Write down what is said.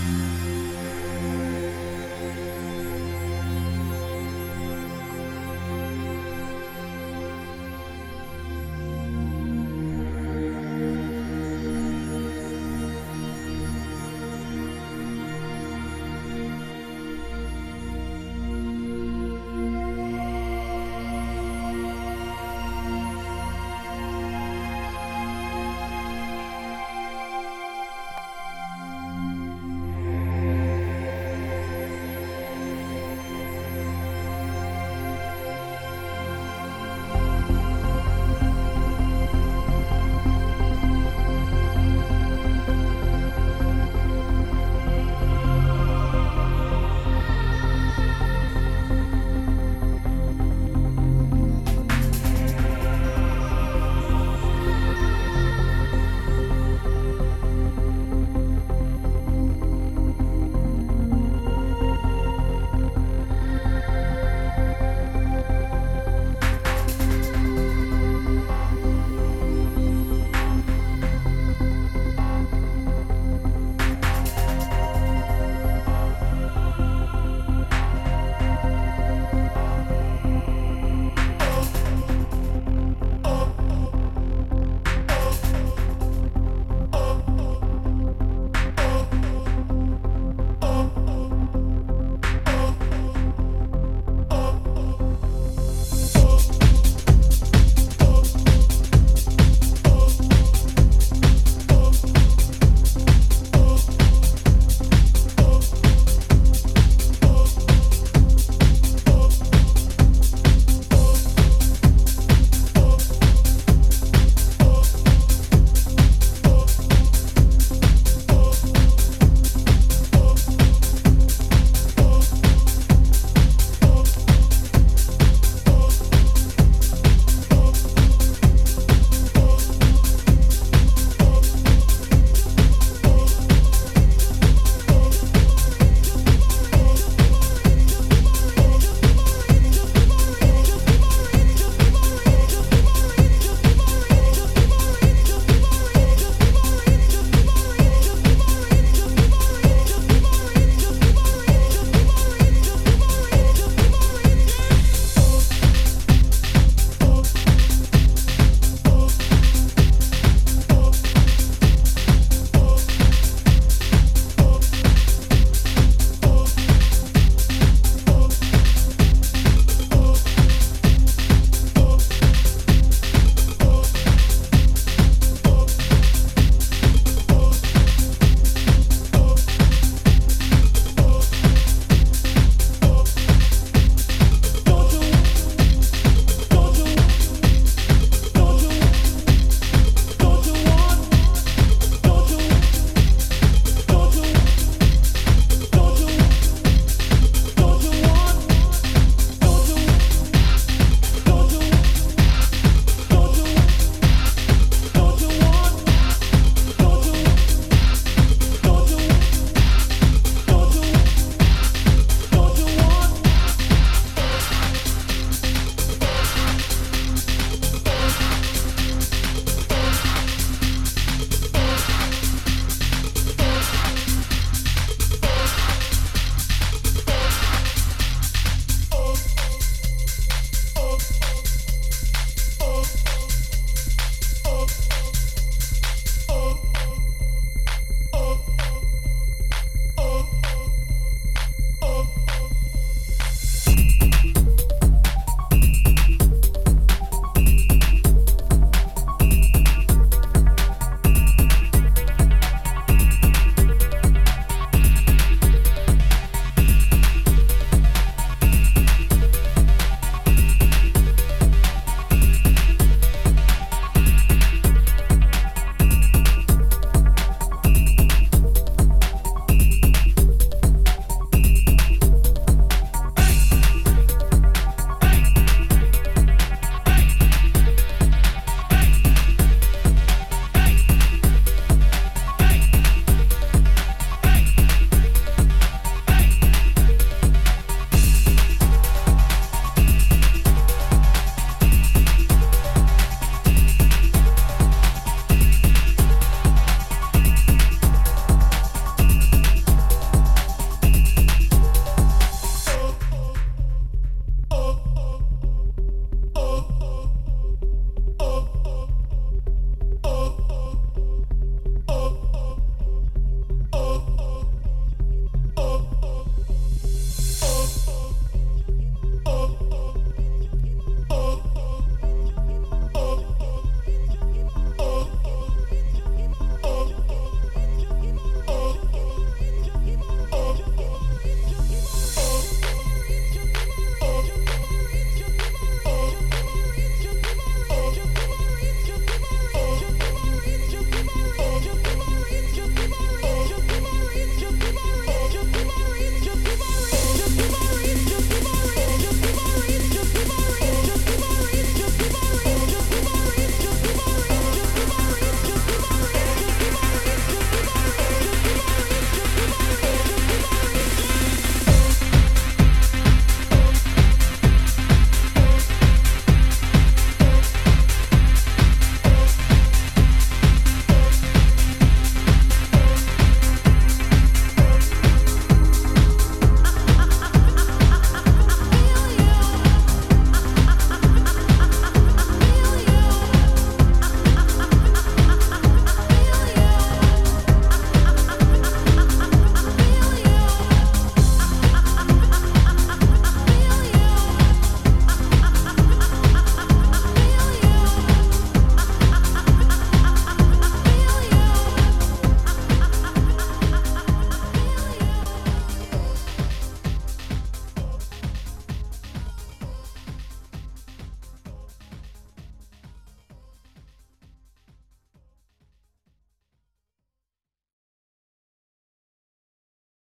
you